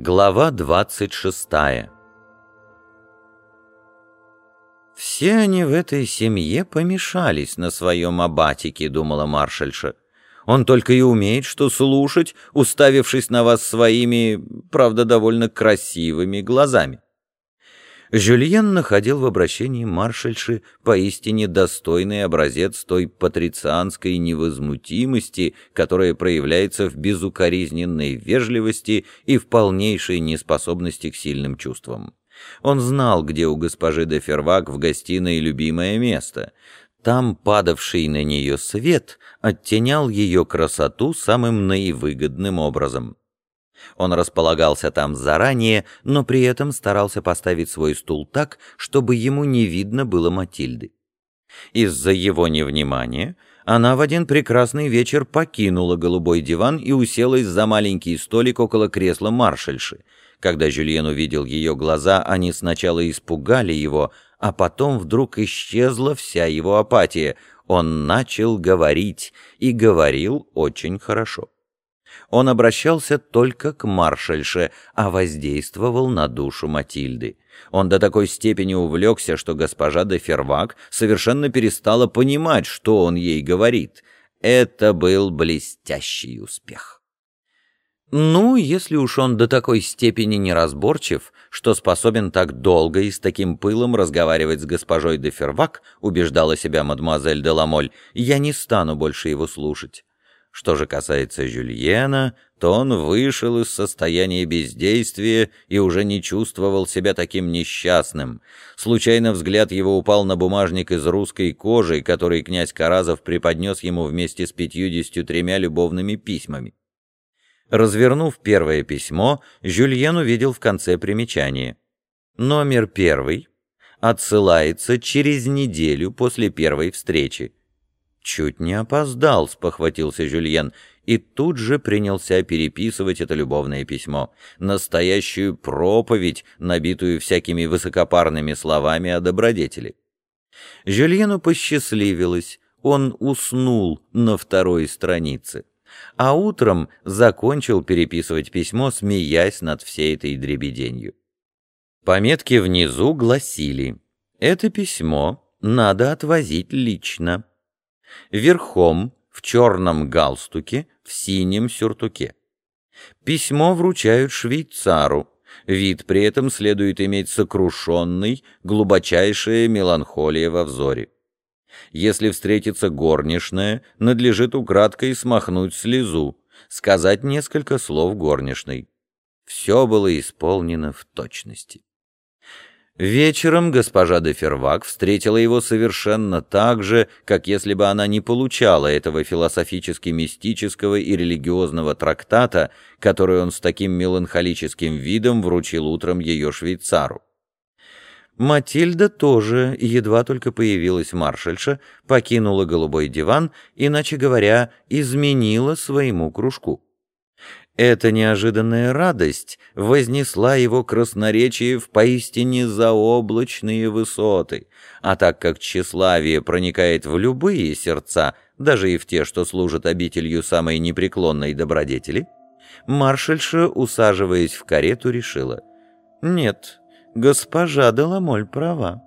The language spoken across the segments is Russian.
Глава 26 «Все они в этой семье помешались на своем абатике», — думала маршальша. «Он только и умеет, что слушать, уставившись на вас своими, правда, довольно красивыми глазами». Жюльен находил в обращении маршальши поистине достойный образец той патрицианской невозмутимости, которая проявляется в безукоризненной вежливости и в полнейшей неспособности к сильным чувствам. Он знал, где у госпожи де Фервак в гостиной любимое место. Там падавший на нее свет оттенял ее красоту самым наивыгодным образом. Он располагался там заранее, но при этом старался поставить свой стул так, чтобы ему не видно было Матильды. Из-за его невнимания она в один прекрасный вечер покинула голубой диван и уселась за маленький столик около кресла маршальши. Когда Жюльен увидел ее глаза, они сначала испугали его, а потом вдруг исчезла вся его апатия. Он начал говорить, и говорил очень хорошо он обращался только к маршальше, а воздействовал на душу Матильды. Он до такой степени увлекся, что госпожа де Фервак совершенно перестала понимать, что он ей говорит. Это был блестящий успех. Ну, если уж он до такой степени неразборчив, что способен так долго и с таким пылом разговаривать с госпожой де Фервак, убеждала себя мадемуазель де Ламоль, я не стану больше его слушать. Что же касается Жюльена, то он вышел из состояния бездействия и уже не чувствовал себя таким несчастным. Случайно взгляд его упал на бумажник из русской кожи, который князь Каразов преподнес ему вместе с пятьюдесятью тремя любовными письмами. Развернув первое письмо, Жюльен увидел в конце примечание. Номер первый отсылается через неделю после первой встречи. «Чуть не опоздал», — спохватился Жюльен, и тут же принялся переписывать это любовное письмо. Настоящую проповедь, набитую всякими высокопарными словами о добродетели. Жюльену посчастливилось, он уснул на второй странице, а утром закончил переписывать письмо, смеясь над всей этой дребеденью. Пометки внизу гласили «Это письмо надо отвозить лично» верхом, в черном галстуке, в синем сюртуке. Письмо вручают швейцару. Вид при этом следует иметь сокрушенный, глубочайшая меланхолия во взоре. Если встретится горничная, надлежит украдкой смахнуть слезу, сказать несколько слов горничной. Все было исполнено в точности. Вечером госпожа де Фервак встретила его совершенно так же, как если бы она не получала этого философически-мистического и религиозного трактата, который он с таким меланхолическим видом вручил утром ее швейцару. Матильда тоже, едва только появилась маршальша, покинула голубой диван, иначе говоря, изменила своему кружку. Эта неожиданная радость вознесла его красноречие в поистине заоблачные высоты, а так как тщеславие проникает в любые сердца, даже и в те, что служат обителью самой непреклонной добродетели, маршальша, усаживаясь в карету, решила, «Нет, госпожа Деламоль права.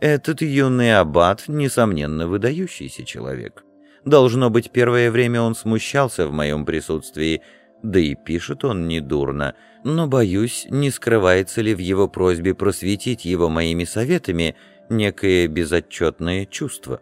Этот юный аббат, несомненно, выдающийся человек. Должно быть, первое время он смущался в моем присутствии, да и пишет он недурно, но, боюсь, не скрывается ли в его просьбе просветить его моими советами некое безотчетное чувство.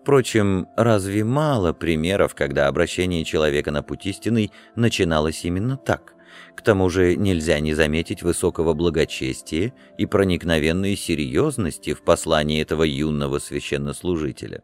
Впрочем, разве мало примеров, когда обращение человека на путь истинный начиналось именно так? К тому же нельзя не заметить высокого благочестия и проникновенной серьезности в послании этого юного священнослужителя.